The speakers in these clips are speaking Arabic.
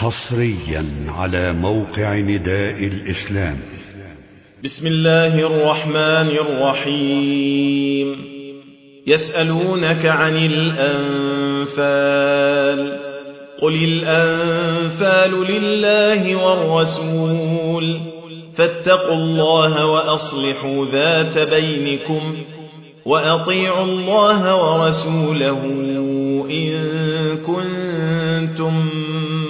حصريا على موقع نداء الإسلام. بسم الله الرحمن الرحيم. يسألونك عن الأنفال. قل الأنفال لله والرسول. فاتقوا الله وأصلحوا ذات بينكم وأطيعوا الله ورسوله إن كنتم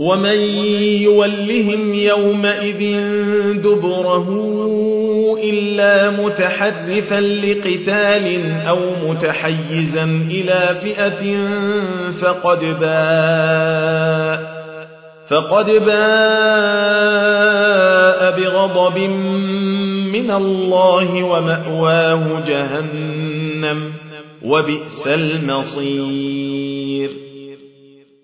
ومن يولهم يومئذ دبره إلا متحرفا لقتال أو متحيزا إلى فئة فقد باء فقد باء بغضب من الله ومأواه جهنم وبئس المصير.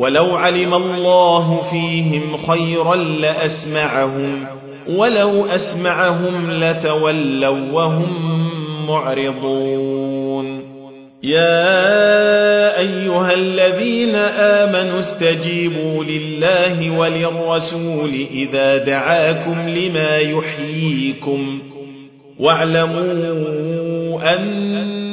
ولو علم الله فيهم خيرا لأسمعهم ولو أسمعهم لتولوا وهم معرضون. يا أيها الذين آمنوا استجيبوا لله وللرسول إذا دعاكم لما يحييكم واعلموا أن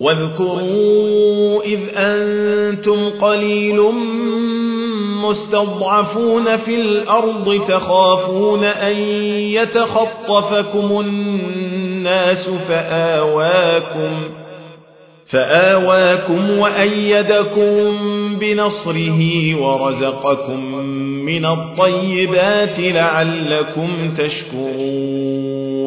واذكروا إذ أنتم قليل مستضعفون في الأرض تخافون أن يتخطفكم الناس فآواكم فآواكم وأيدكم بنصره ورزقكم من الطيبات لعلكم تشكرون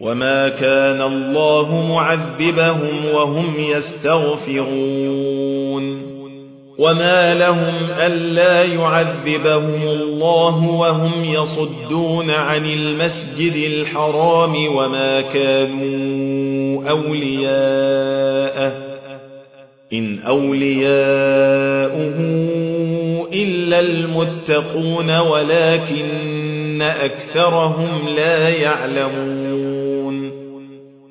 وما كان الله معذبهم وهم يستغفرون وما لهم ألا يعذبهم الله وهم يصدون عن المسجد الحرام وما كانوا أولياءه إن أولياؤه إلا المتقون ولكن أكثرهم لا يعلمون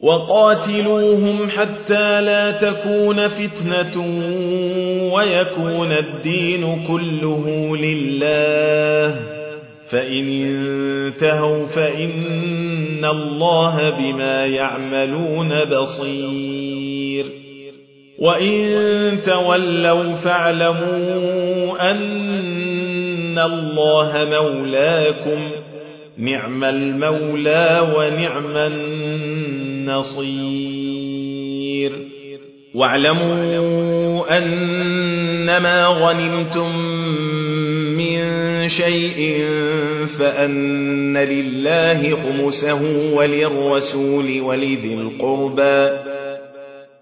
وقاتلوهم حتى لا تكون فتنة ويكون الدين كله لله. فإن انتهوا فإن الله بما يعملون بصير. وإن تولوا فاعلموا أن الله مولاكم. نعم المولى ونعم النصير واعلموا أنما غنمتم من شيء فأن لله خمسه وللرسول ولذي القربى.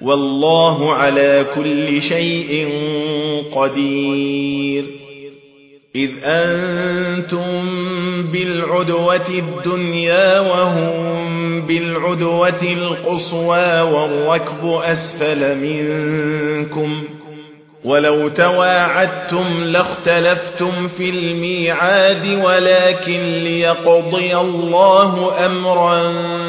والله على كل شيء قدير. إذ أنتم بالعدوة الدنيا وهم بالعدوة القصوى والركب أسفل منكم. ولو تواعدتم لاختلفتم في الميعاد ولكن ليقضي الله أمرا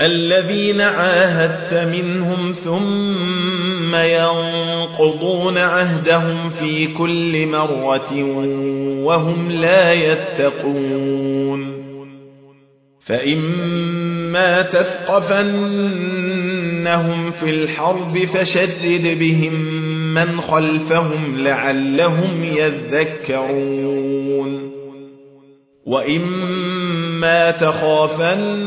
الذين عاهدت منهم ثم ينقضون عهدهم في كل مرة وهم لا يتقون. فإما تثقفنهم في الحرب فشدد بهم من خلفهم لعلهم يذكرون. وإما تخافن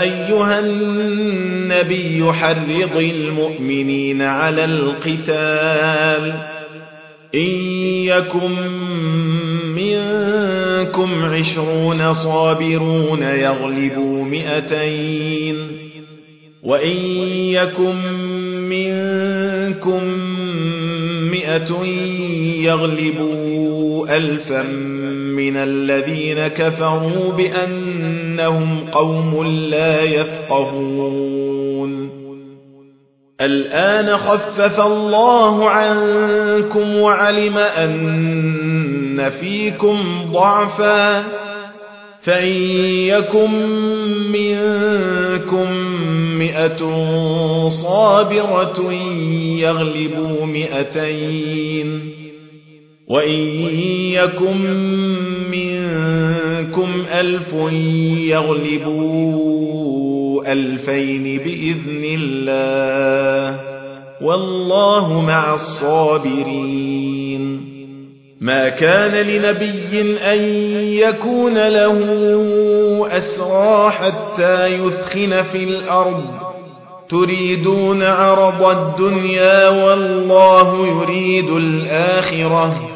أيها النبي حرض المؤمنين على القتال. إن يكن منكم عشرون صابرون يغلبوا مئتين. وإن يكن منكم مئة يغلبوا ألفا من الذين كفروا بأنهم قوم لا يفقهون. الآن خفف الله عنكم وعلم أن فيكم ضعفا. فإن يكن منكم مئة صابرة يغلبوا مئتين. وإن يكن منكم ألف يغلبوا ألفين بإذن الله والله مع الصابرين. ما كان لنبي أن يكون له أسرى حتى يثخن في الأرض. تريدون عرض الدنيا والله يريد الآخرة.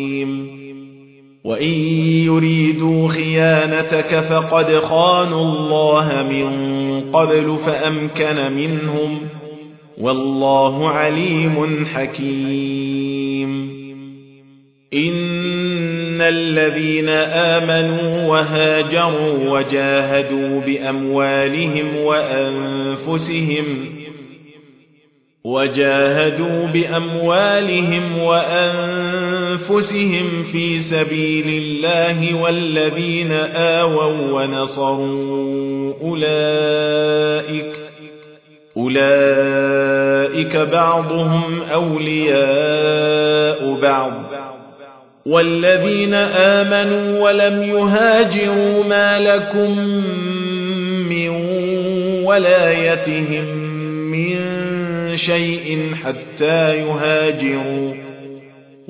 وإن يريدوا خيانتك فقد خانوا الله من قبل فأمكن منهم. والله عليم حكيم. إن الذين آمنوا وهاجروا وجاهدوا بأموالهم وأنفسهم وجاهدوا بأموالهم وأنفسهم في سبيل الله والذين آووا ونصروا أولئك أولئك بعضهم أولياء بعض والذين آمنوا ولم يهاجروا ما لكم من ولايتهم من شيء حتى يهاجروا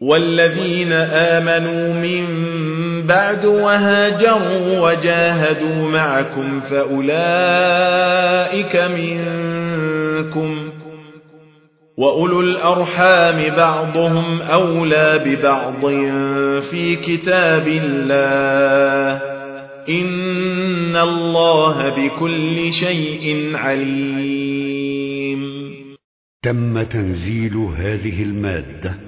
والذين آمنوا من بعد وهاجروا وجاهدوا معكم فأولئك منكم وأولو الأرحام بعضهم أولى ببعض في كتاب الله إن الله بكل شيء عليم. تم تنزيل هذه المادة